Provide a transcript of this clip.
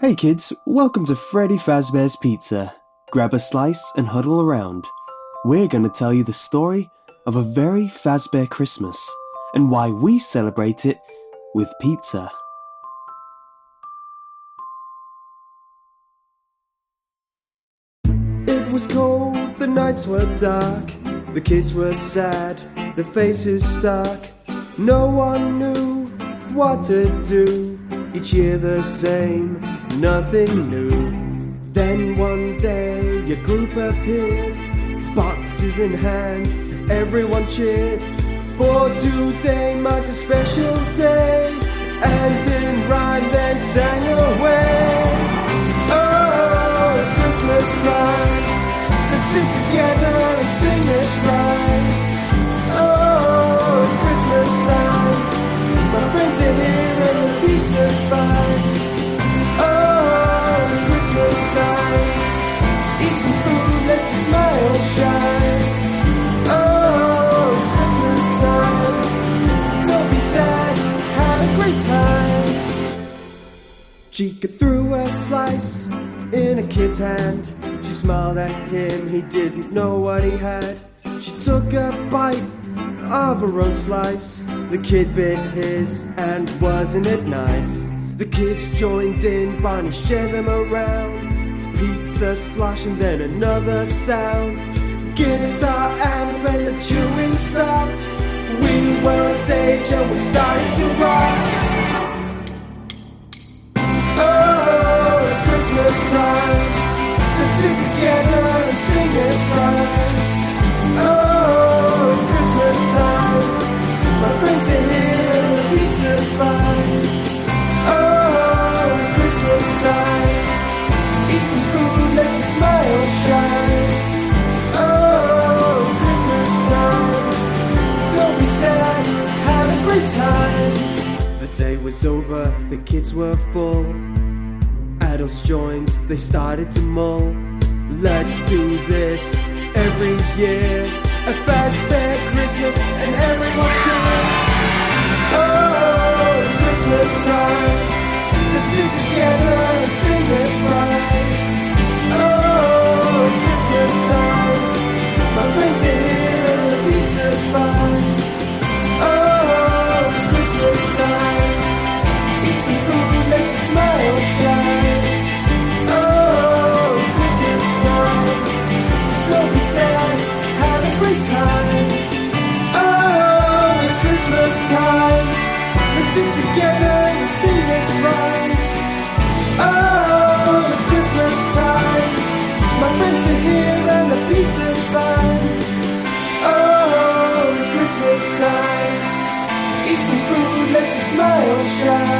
Hey kids, welcome to Freddy Fazbear's Pizza. Grab a slice and huddle around. We're going to tell you the story of a very Fazbear Christmas and why we celebrate it with pizza. It was cold, the nights were dark, the kids were sad, their faces stuck. No one knew what to do, each year the same, nothing new. Then one day your group appeared, boxes in hand, everyone cheered. For today marked a special day, and in rhyme they sang away. Oh, it's Christmas time. Let's sit together and sing this rhyme. Chica threw a slice in a kid's hand. She smiled at him, he didn't know what he had. She took a bite of her own slice. The kid bit his, and wasn't it nice? The kids joined in, Bonnie shared them around. Pizza slosh and then another sound. Guitar and the chewing stopped. We were on stage and we started to rock. Time. Let's sit together and sing this rhyme. Oh, it's Christmas time. My friends are here and the pizza's fine. Oh, it's Christmas time. Eat some food, let your smile shine. Oh, it's Christmas time. Don't be sad, have a great time. The day was over, the kids were full. Adults joined, they started to mull. Let's do this every year. A Fazbear Christmas and everyone cheer. Oh, it's Christmas time. Let's sit together and sing this rhyme. Sit together and sing this rhyme. Oh, it's Christmas time. My friends are here and the pizza's fine. Oh, it's Christmas time. Eat some food, let your smile shine.